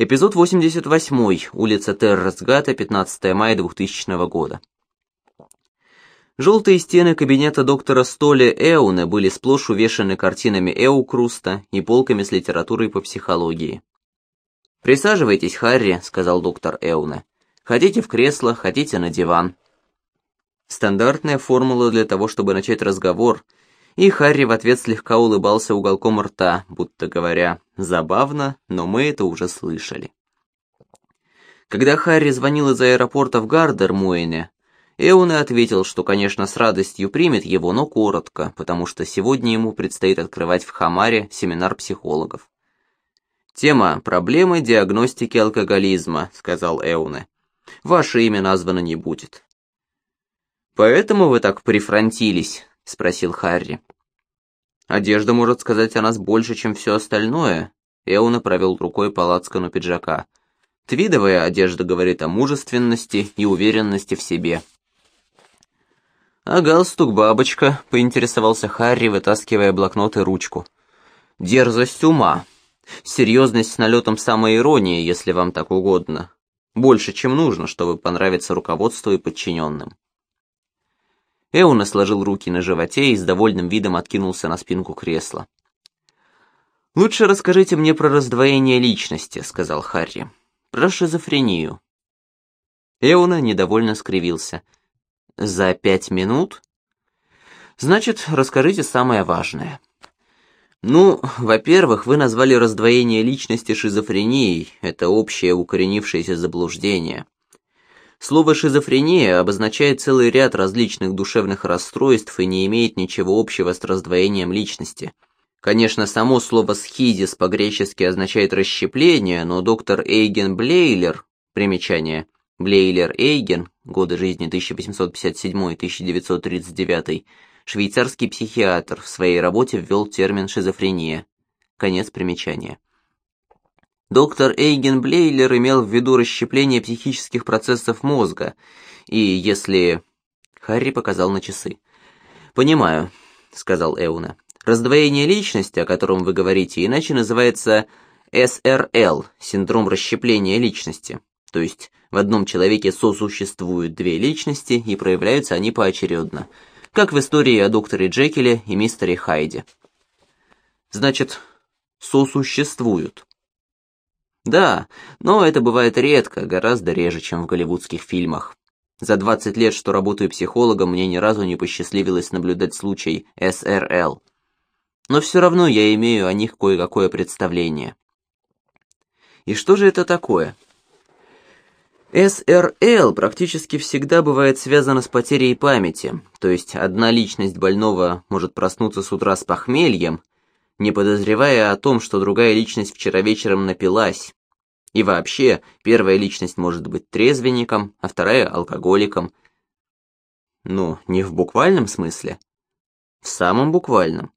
Эпизод 88. Улица Террасгата, 15 мая 2000 года. Желтые стены кабинета доктора Столи Эуне были сплошь увешаны картинами Эукруста и полками с литературой по психологии. «Присаживайтесь, Харри», — сказал доктор Эуне. «Хотите в кресло, хотите на диван». Стандартная формула для того, чтобы начать разговор, и Харри в ответ слегка улыбался уголком рта, будто говоря, забавно, но мы это уже слышали. Когда Харри звонил из аэропорта в Гардер-Муэне, Эуне ответил, что, конечно, с радостью примет его, но коротко, потому что сегодня ему предстоит открывать в Хамаре семинар психологов. «Тема «Проблемы диагностики алкоголизма», — сказал Эуне. «Ваше имя названо не будет». «Поэтому вы так прифронтились?» — спросил Харри. «Одежда может сказать о нас больше, чем все остальное», — Эуна провел рукой по лацкану пиджака. «Твидовая одежда говорит о мужественности и уверенности в себе». «А галстук бабочка», — поинтересовался Харри, вытаскивая блокнот и ручку. «Дерзость ума. Серьезность с налетом самоиронии, если вам так угодно. Больше, чем нужно, чтобы понравиться руководству и подчиненным». Эуна сложил руки на животе и с довольным видом откинулся на спинку кресла. «Лучше расскажите мне про раздвоение личности», — сказал Харри. «Про шизофрению». Эуна недовольно скривился. «За пять минут?» «Значит, расскажите самое важное». «Ну, во-первых, вы назвали раздвоение личности шизофренией. Это общее укоренившееся заблуждение. Слово «шизофрения» обозначает целый ряд различных душевных расстройств и не имеет ничего общего с раздвоением личности. Конечно, само слово «схизис» по-гречески означает «расщепление», но доктор Эйген Блейлер, примечание, Блейлер Эйген, годы жизни 1857-1939, швейцарский психиатр, в своей работе ввел термин «шизофрения». Конец примечания. Доктор Эйген Блейлер имел в виду расщепление психических процессов мозга, и если... Харри показал на часы. «Понимаю», — сказал Эуна. «Раздвоение личности, о котором вы говорите, иначе называется СРЛ, синдром расщепления личности. То есть в одном человеке сосуществуют две личности, и проявляются они поочередно, как в истории о докторе Джекиле и мистере Хайде. Значит, сосуществуют. Да, но это бывает редко, гораздо реже, чем в голливудских фильмах. За 20 лет, что работаю психологом, мне ни разу не посчастливилось наблюдать случай СРЛ. Но все равно я имею о них кое-какое представление. И что же это такое? СРЛ практически всегда бывает связано с потерей памяти, то есть одна личность больного может проснуться с утра с похмельем, не подозревая о том, что другая личность вчера вечером напилась. И вообще, первая личность может быть трезвенником, а вторая – алкоголиком. Ну, не в буквальном смысле. В самом буквальном.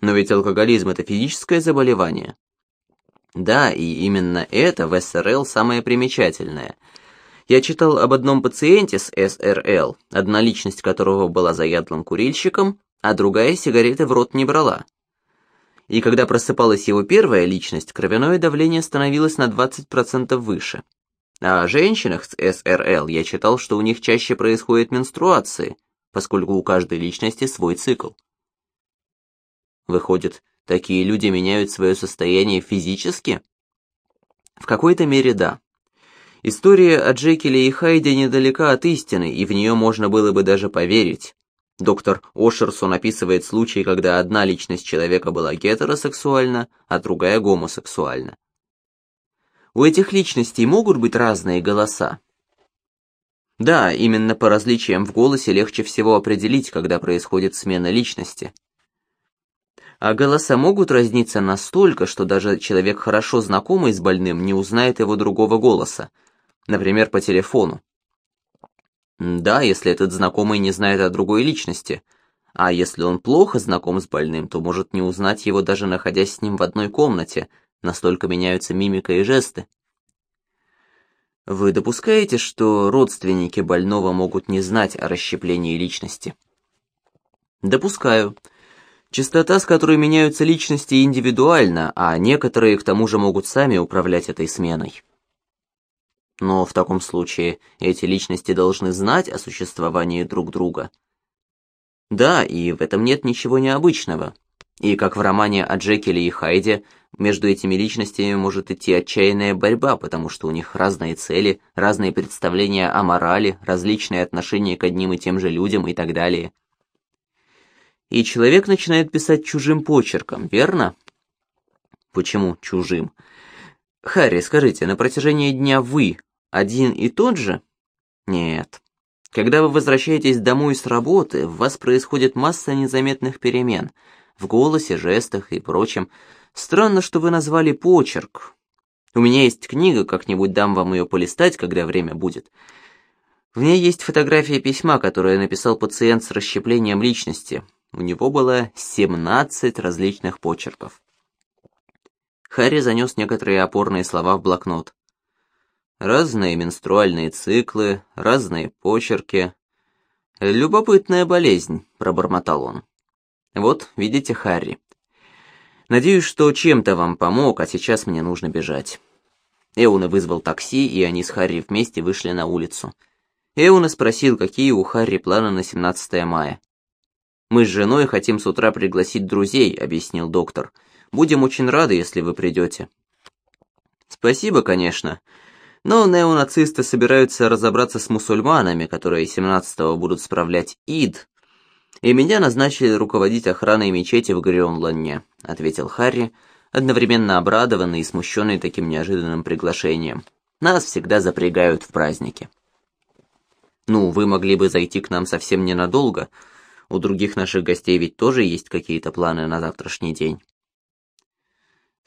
Но ведь алкоголизм – это физическое заболевание. Да, и именно это в СРЛ самое примечательное. Я читал об одном пациенте с СРЛ, одна личность которого была заядлым курильщиком, а другая сигареты в рот не брала и когда просыпалась его первая личность, кровяное давление становилось на 20% выше. А о женщинах с СРЛ я читал, что у них чаще происходят менструации, поскольку у каждой личности свой цикл. Выходит, такие люди меняют свое состояние физически? В какой-то мере да. История о Джекиле и Хайде недалека от истины, и в нее можно было бы даже поверить. Доктор Ошерсон описывает случаи, когда одна личность человека была гетеросексуальна, а другая гомосексуальна. У этих личностей могут быть разные голоса. Да, именно по различиям в голосе легче всего определить, когда происходит смена личности. А голоса могут разниться настолько, что даже человек, хорошо знакомый с больным, не узнает его другого голоса, например, по телефону. Да, если этот знакомый не знает о другой личности. А если он плохо знаком с больным, то может не узнать его даже находясь с ним в одной комнате, настолько меняются мимика и жесты. Вы допускаете, что родственники больного могут не знать о расщеплении личности? Допускаю. Частота, с которой меняются личности индивидуально, а некоторые к тому же могут сами управлять этой сменой. Но в таком случае эти личности должны знать о существовании друг друга. Да, и в этом нет ничего необычного. И как в романе о Джекиле и Хайде, между этими личностями может идти отчаянная борьба, потому что у них разные цели, разные представления о морали, различные отношения к одним и тем же людям и так далее. И человек начинает писать чужим почерком, верно? Почему чужим? Харри, скажите, на протяжении дня вы один и тот же? Нет. Когда вы возвращаетесь домой с работы, в вас происходит масса незаметных перемен в голосе, жестах и прочем. Странно, что вы назвали почерк. У меня есть книга, как-нибудь дам вам ее полистать, когда время будет. В ней есть фотография письма, которое написал пациент с расщеплением личности. У него было 17 различных почерков. Харри занес некоторые опорные слова в блокнот. Разные менструальные циклы, разные почерки. «Любопытная болезнь», — пробормотал он. «Вот, видите, Харри. Надеюсь, что чем-то вам помог, а сейчас мне нужно бежать». Эуна вызвал такси, и они с Харри вместе вышли на улицу. Эуна спросил, какие у Харри планы на 17 мая. «Мы с женой хотим с утра пригласить друзей», — объяснил доктор. «Будем очень рады, если вы придете». «Спасибо, конечно», но неонацисты собираются разобраться с мусульманами, которые 17-го будут справлять ид, и меня назначили руководить охраной мечети в Грионланне, ответил Харри, одновременно обрадованный и смущенный таким неожиданным приглашением. Нас всегда запрягают в праздники. Ну, вы могли бы зайти к нам совсем ненадолго. У других наших гостей ведь тоже есть какие-то планы на завтрашний день.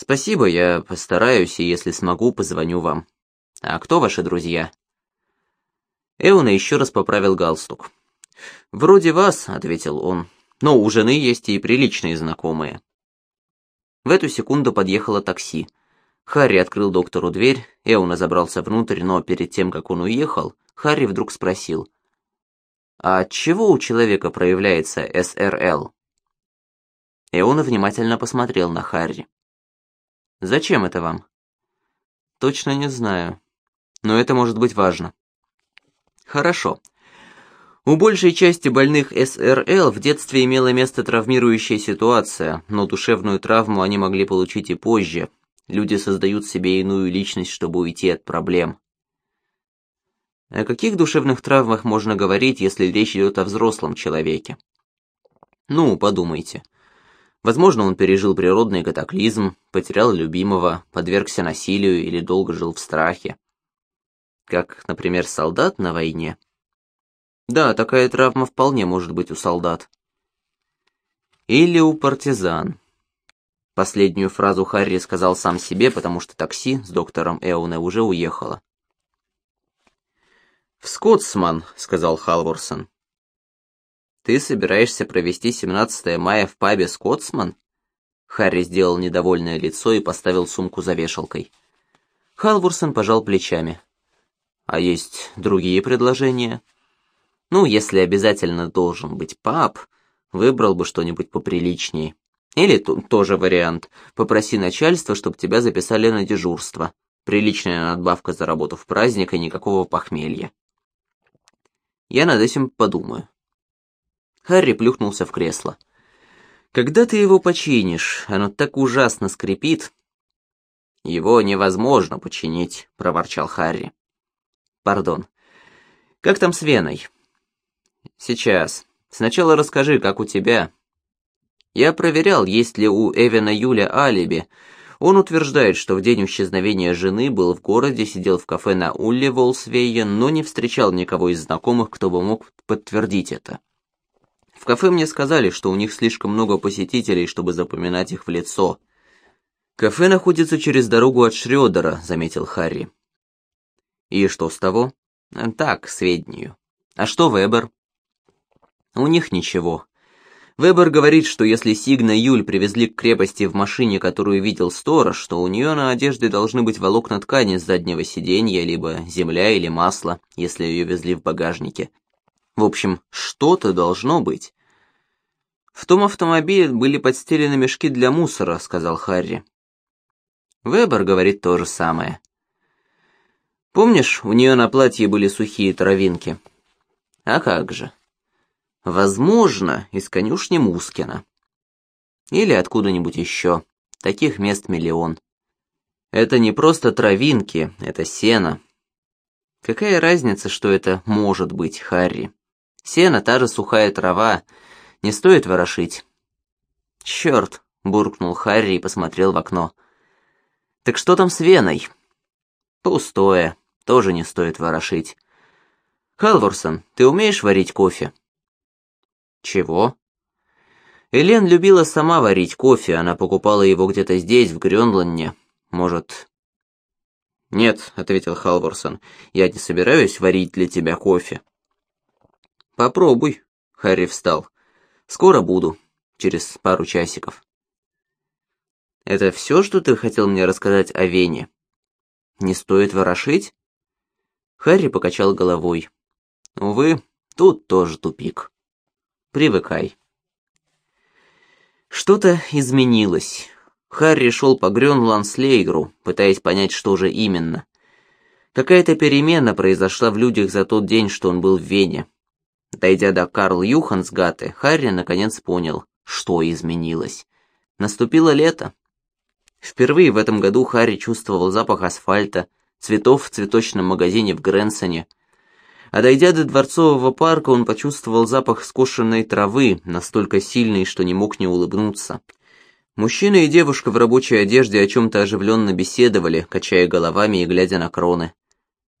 Спасибо, я постараюсь, и если смогу, позвоню вам. «А кто ваши друзья?» Эуна еще раз поправил галстук. «Вроде вас», — ответил он, — «но у жены есть и приличные знакомые». В эту секунду подъехало такси. Харри открыл доктору дверь, Эуна забрался внутрь, но перед тем, как он уехал, Харри вдруг спросил, «А от чего у человека проявляется СРЛ?» Эуна внимательно посмотрел на Харри. «Зачем это вам?» «Точно не знаю но это может быть важно. Хорошо. У большей части больных СРЛ в детстве имела место травмирующая ситуация, но душевную травму они могли получить и позже. Люди создают себе иную личность, чтобы уйти от проблем. О каких душевных травмах можно говорить, если речь идет о взрослом человеке? Ну, подумайте. Возможно, он пережил природный катаклизм, потерял любимого, подвергся насилию или долго жил в страхе как, например, солдат на войне. Да, такая травма вполне может быть у солдат. Или у партизан. Последнюю фразу Харри сказал сам себе, потому что такси с доктором Эуне уже уехало. «В Скотсман», — сказал Халворсон. «Ты собираешься провести 17 мая в пабе Скотсман?» Харри сделал недовольное лицо и поставил сумку за вешалкой. Халворсон пожал плечами. А есть другие предложения? Ну, если обязательно должен быть пап, выбрал бы что-нибудь поприличнее. Или тоже вариант. Попроси начальство, чтобы тебя записали на дежурство. Приличная надбавка за работу в праздник и никакого похмелья. Я над этим подумаю. Харри плюхнулся в кресло. Когда ты его починишь, оно так ужасно скрипит. Его невозможно починить, проворчал Харри. Пардон. Как там с Веной? Сейчас. Сначала расскажи, как у тебя. Я проверял, есть ли у Эвена Юля алиби. Он утверждает, что в день исчезновения жены был в городе, сидел в кафе на Улле Волсвейен, но не встречал никого из знакомых, кто бы мог подтвердить это. В кафе мне сказали, что у них слишком много посетителей, чтобы запоминать их в лицо. «Кафе находится через дорогу от Шрёдера», — заметил Харри. И что с того? Так, сведению. А что Вебер? У них ничего. Вебер говорит, что если Сигна Юль привезли к крепости в машине, которую видел сторож, то у нее на одежде должны быть волокна ткани с заднего сиденья, либо земля или масло, если ее везли в багажнике. В общем, что-то должно быть. «В том автомобиле были подстелены мешки для мусора», — сказал Харри. Вебер говорит то же самое. Помнишь, у нее на платье были сухие травинки? А как же? Возможно, из конюшни Мускина. Или откуда-нибудь еще. Таких мест миллион. Это не просто травинки, это сено. Какая разница, что это может быть, Харри? Сено, та же сухая трава, не стоит ворошить. Черт, буркнул Харри и посмотрел в окно. Так что там с Веной? Пустое, тоже не стоит ворошить. Халворсон, ты умеешь варить кофе? Чего? Элен любила сама варить кофе, она покупала его где-то здесь, в Грёнланде. Может... «Нет», — ответил Халворсон, — «я не собираюсь варить для тебя кофе». «Попробуй», — Харри встал. «Скоро буду, через пару часиков». «Это все, что ты хотел мне рассказать о Вене?» «Не стоит ворошить?» Харри покачал головой. «Увы, тут тоже тупик. Привыкай». Что-то изменилось. Харри шел по Грёнландслейгру, пытаясь понять, что же именно. Какая-то перемена произошла в людях за тот день, что он был в Вене. Дойдя до Карл Юхансгаты, Харри наконец понял, что изменилось. Наступило лето. Впервые в этом году Харри чувствовал запах асфальта, цветов в цветочном магазине в Гренсоне. А дойдя до Дворцового парка, он почувствовал запах скошенной травы, настолько сильный, что не мог не улыбнуться. Мужчина и девушка в рабочей одежде о чем-то оживленно беседовали, качая головами и глядя на кроны.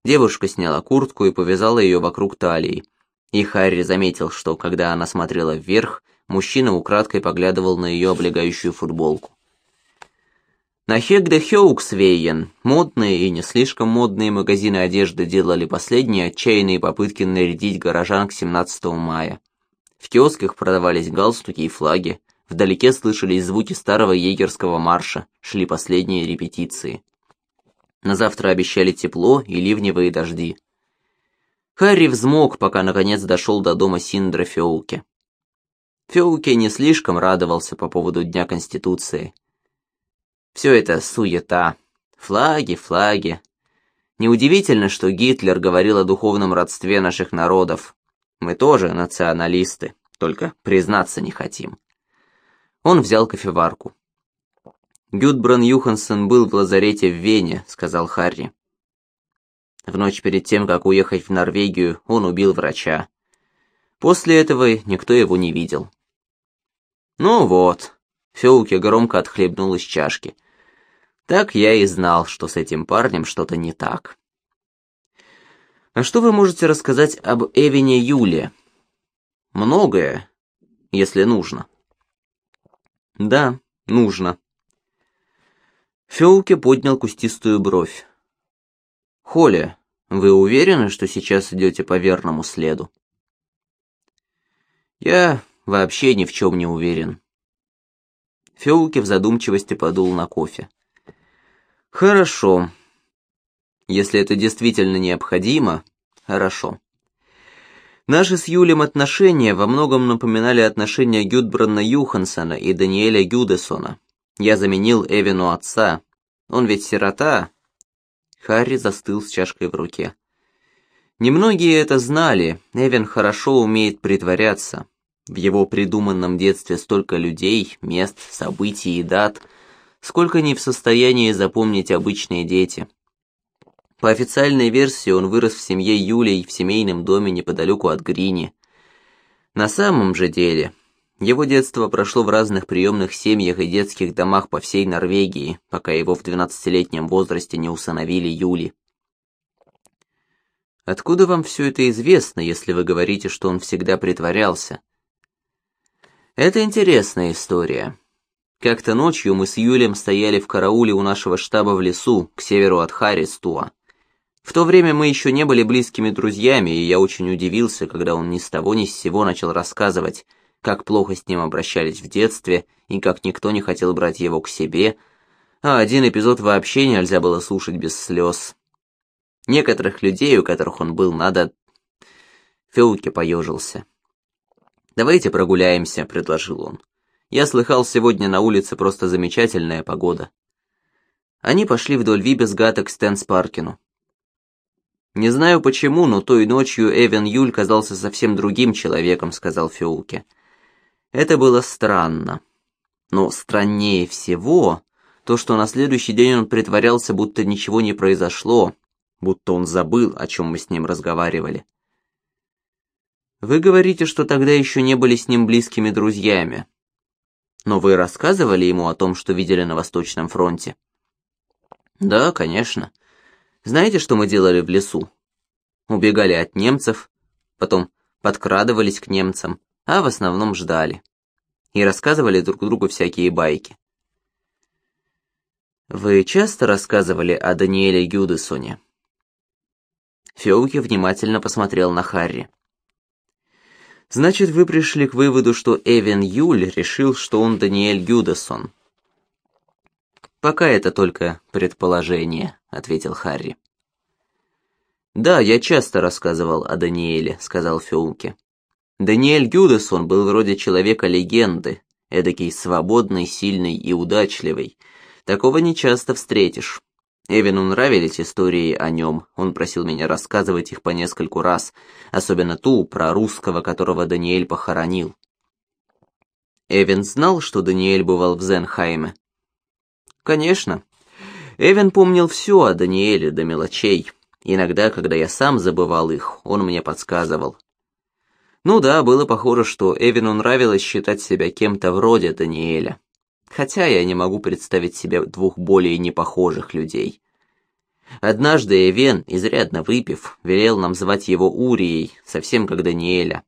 Девушка сняла куртку и повязала ее вокруг талии. И Харри заметил, что, когда она смотрела вверх, мужчина украдкой поглядывал на ее облегающую футболку. На Хегде Хеуксвейен модные и не слишком модные магазины одежды делали последние отчаянные попытки нарядить горожан к 17 мая. В киосках продавались галстуки и флаги, вдалеке слышались звуки старого егерского марша, шли последние репетиции. На завтра обещали тепло и ливневые дожди. Харри взмок, пока наконец дошел до дома Синдра Феуке. Феуке не слишком радовался по поводу Дня Конституции – все это суета. Флаги, флаги. Неудивительно, что Гитлер говорил о духовном родстве наших народов. Мы тоже националисты, только признаться не хотим. Он взял кофеварку. «Гюдбран Юхансон был в лазарете в Вене», — сказал Харри. В ночь перед тем, как уехать в Норвегию, он убил врача. После этого никто его не видел. «Ну вот», — Феуке громко отхлебнул из чашки — так я и знал, что с этим парнем что-то не так. А что вы можете рассказать об Эвине Юле? Многое, если нужно. Да, нужно. Феуке поднял кустистую бровь. Холя, вы уверены, что сейчас идете по верному следу? Я вообще ни в чем не уверен. Феуке в задумчивости подул на кофе. Хорошо. Если это действительно необходимо, хорошо. Наши с Юлем отношения во многом напоминали отношения Гюдбранна Юхансона и Даниэля Гюдесона. Я заменил Эвину отца. Он ведь сирота. Харри застыл с чашкой в руке. Немногие это знали, Эвин хорошо умеет притворяться. В его придуманном детстве столько людей, мест, событий и дат — сколько не в состоянии запомнить обычные дети. По официальной версии он вырос в семье Юлей в семейном доме неподалеку от Грини. На самом же деле, его детство прошло в разных приемных семьях и детских домах по всей Норвегии, пока его в 12-летнем возрасте не усыновили Юли. Откуда вам все это известно, если вы говорите, что он всегда притворялся? Это интересная история. Как-то ночью мы с Юлем стояли в карауле у нашего штаба в лесу, к северу от Харристуа. В то время мы еще не были близкими друзьями, и я очень удивился, когда он ни с того ни с сего начал рассказывать, как плохо с ним обращались в детстве, и как никто не хотел брать его к себе, а один эпизод вообще нельзя было слушать без слез. Некоторых людей, у которых он был, надо... Феуке поежился. «Давайте прогуляемся», — предложил он. «Я слыхал, сегодня на улице просто замечательная погода». Они пошли вдоль Вибесгата к Стэнс-Паркину. «Не знаю почему, но той ночью Эвен Юль казался совсем другим человеком», — сказал Феуке. Это было странно. Но страннее всего то, что на следующий день он притворялся, будто ничего не произошло, будто он забыл, о чем мы с ним разговаривали. Вы говорите, что тогда еще не были с ним близкими друзьями. Но вы рассказывали ему о том, что видели на Восточном фронте? Да, конечно. Знаете, что мы делали в лесу? Убегали от немцев, потом подкрадывались к немцам, а в основном ждали. И рассказывали друг другу всякие байки. Вы часто рассказывали о Даниэле Гюдесоне? Феуки внимательно посмотрел на Харри. Значит, вы пришли к выводу, что Эвен Юль решил, что он Даниэль Гюдесон. Пока это только предположение, ответил Харри. Да, я часто рассказывал о Даниэле, сказал Феулке. Даниэль Гюдесон был вроде человека-легенды, эдакий свободный, сильный и удачливый. Такого не часто встретишь. Эвину нравились истории о нем, он просил меня рассказывать их по нескольку раз, особенно ту про русского, которого Даниэль похоронил. Эвен знал, что Даниэль бывал в Зенхайме? Конечно. Эвен помнил все о Даниэле до мелочей. Иногда, когда я сам забывал их, он мне подсказывал. Ну да, было похоже, что Эвину нравилось считать себя кем-то вроде Даниэля хотя я не могу представить себе двух более непохожих людей. Однажды Эвен, изрядно выпив, велел нам звать его Урией, совсем как Даниэля.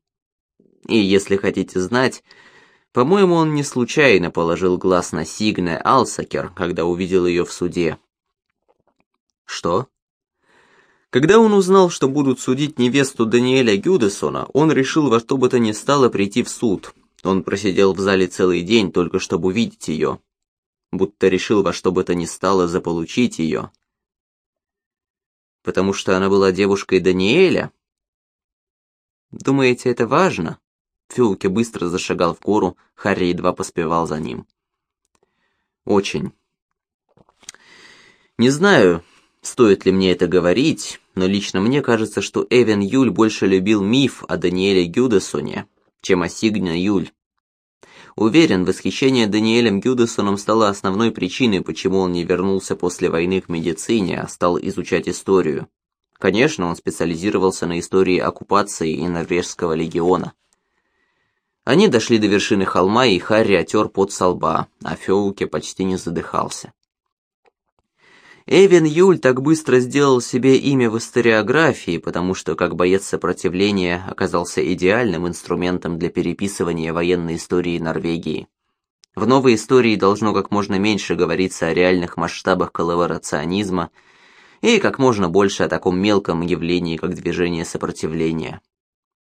И если хотите знать, по-моему, он не случайно положил глаз на Сигне Алсакер, когда увидел ее в суде. Что? Когда он узнал, что будут судить невесту Даниэля Гюдесона, он решил во что бы то ни стало прийти в суд, он просидел в зале целый день, только чтобы увидеть ее. Будто решил во что бы то ни стало заполучить ее. Потому что она была девушкой Даниэля? Думаете, это важно? Фюлке быстро зашагал в гору, Харри едва поспевал за ним. Очень. Не знаю, стоит ли мне это говорить, но лично мне кажется, что Эвен Юль больше любил миф о Даниэле Гюдесоне, чем Осигня Юль. Уверен, восхищение Даниэлем Гюдесоном стало основной причиной, почему он не вернулся после войны к медицине, а стал изучать историю. Конечно, он специализировался на истории оккупации и норвежского легиона. Они дошли до вершины холма, и Харри отер пот со лба, а Феуке почти не задыхался. Эвен Юль так быстро сделал себе имя в историографии, потому что, как боец сопротивления, оказался идеальным инструментом для переписывания военной истории Норвегии. В новой истории должно как можно меньше говориться о реальных масштабах коллаборационизма и как можно больше о таком мелком явлении, как движение сопротивления.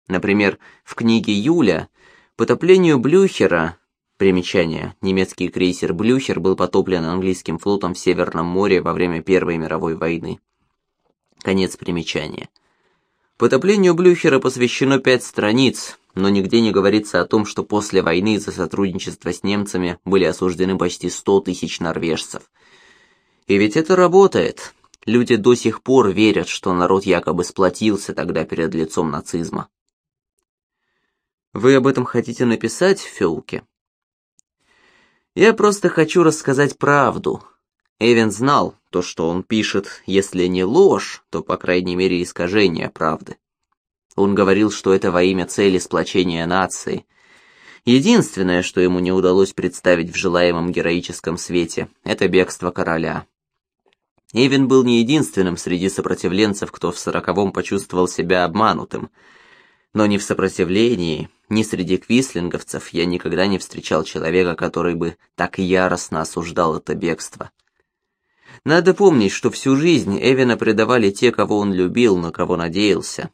Например, в книге Юля «Потоплению Блюхера» Примечание. Немецкий крейсер «Блюхер» был потоплен английским флотом в Северном море во время Первой мировой войны. Конец примечания. Потоплению Блюхера посвящено пять страниц, но нигде не говорится о том, что после войны за сотрудничество с немцами были осуждены почти 100 тысяч норвежцев. И ведь это работает. Люди до сих пор верят, что народ якобы сплотился тогда перед лицом нацизма. Вы об этом хотите написать, Фёлке? Я просто хочу рассказать правду. Эвен знал, то, что он пишет, если не ложь, то, по крайней мере, искажение правды. Он говорил, что это во имя цели сплочения нации. Единственное, что ему не удалось представить в желаемом героическом свете, это бегство короля. Эвен был не единственным среди сопротивленцев, кто в сороковом почувствовал себя обманутым. Но ни в сопротивлении, ни среди квислинговцев я никогда не встречал человека, который бы так яростно осуждал это бегство. Надо помнить, что всю жизнь Эвина предавали те, кого он любил, на кого надеялся.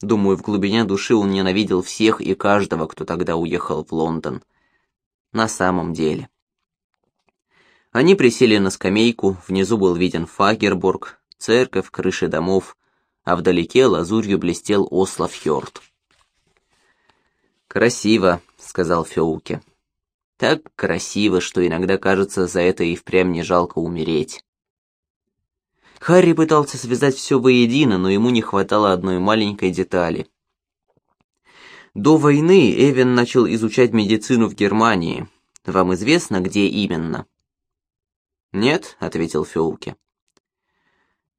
Думаю, в глубине души он ненавидел всех и каждого, кто тогда уехал в Лондон. На самом деле. Они присели на скамейку, внизу был виден Фагербург, церковь, крыши домов, а вдалеке лазурью блестел Ослофьорд. «Красиво», — сказал Феуке. «Так красиво, что иногда кажется, за это и впрямь не жалко умереть». Харри пытался связать все воедино, но ему не хватало одной маленькой детали. До войны Эвен начал изучать медицину в Германии. Вам известно, где именно? «Нет», — ответил Феуке.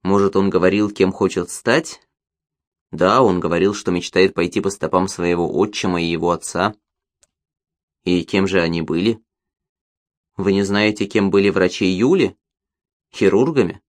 «Может, он говорил, кем хочет стать?» «Да, он говорил, что мечтает пойти по стопам своего отчима и его отца». «И кем же они были?» «Вы не знаете, кем были врачи Юли? Хирургами?»